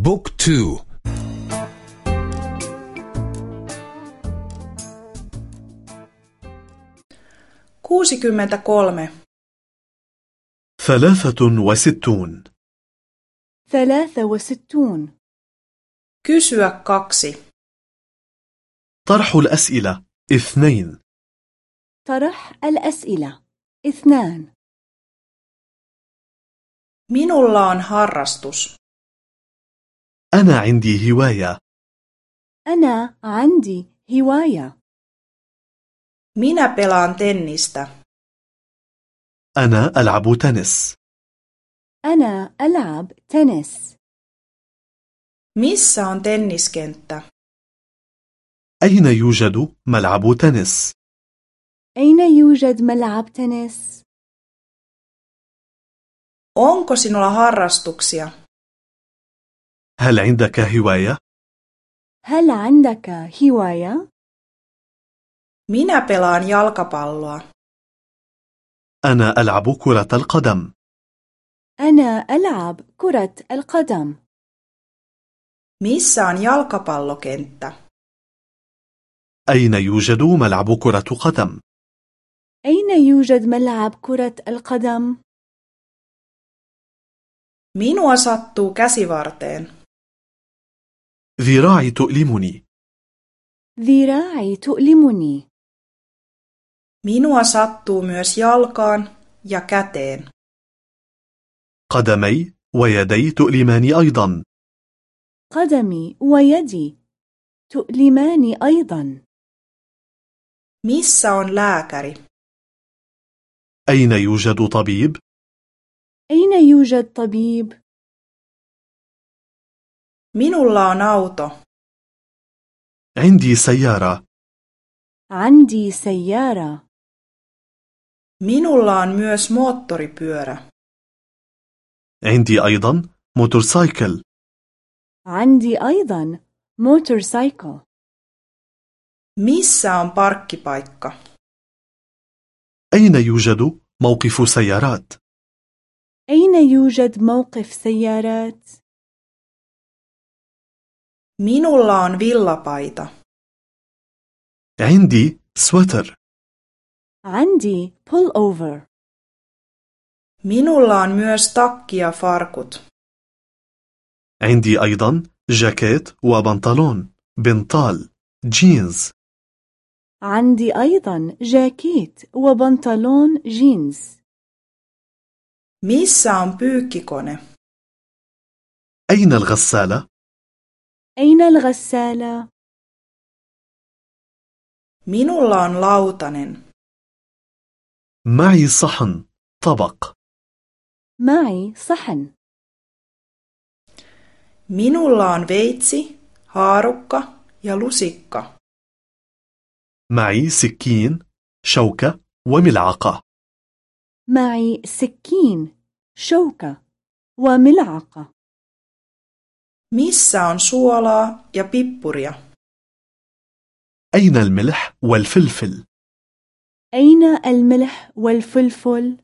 بوك تو. kuusikymmentä kolme ثلاثة وستون. ثلاثة وستون. Kysyä kaksi. طرح الأسئلة. اثنين. طرح الأسئلة. اثنان. Minulla on harrastus. أنا عندي هواية أنا عندي هواية Minä pelaan tennistä. أنا ألعب تنس أنا ألعب تنس Missä on tenniskenttä? أين يوجد ملعب تنس؟ أين يوجد ملعب تنس؟ Onko sinulla harrastuksia? هل عندك هواية؟ هل عندك هواية؟ Minä pelaan jalkapalloa. أنا ألعب كرة القدم أنا ألعب كرة القدم Missä on jalkapallokenttä? أين يوجد ملعب كرة قدم؟ أين يوجد ملعب كرة القدم؟ Minua sattuu käsivarteen. ذراعي تؤلمني ذراعي تؤلمني Minua sattuu myös jalkaan ja käteen. قدمي ويدي تؤلماني أيضا قدمي ويدي تؤلماني أيضا Missä on lääkäri? أين يوجد طبيب؟ أين يوجد طبيب؟ Minulla on auto. عندي سيارة عندي سيارة Minulla on myös moottoripyörä. عندي أيضا motorcycle عندي أيضا motorcycle Missä on parkkipaikka? أين يوجد موقف سيارات؟ أين يوجد موقف سيارات؟ Minulla on villapaita. عندي سويتر عندي pullover Minulla on myös takki ja farkut. عندي أيضا جاكيت وبنطلون بنطال جينز عندي أيضا جاكيت وبنطلون جينز Missä on pyykkikone? أين الغسالة؟ أين الغسالة؟ Minulla on lautanen. معي صحن طبق معي صحن Minulla on veitsi, haarukka ja lusikka. معي سكين شوكة وملعقة معي سكين شوكة وملعقة Missä on suolaa ja pippuria? أين الملح والفلفل؟ أين الملح والفلفل؟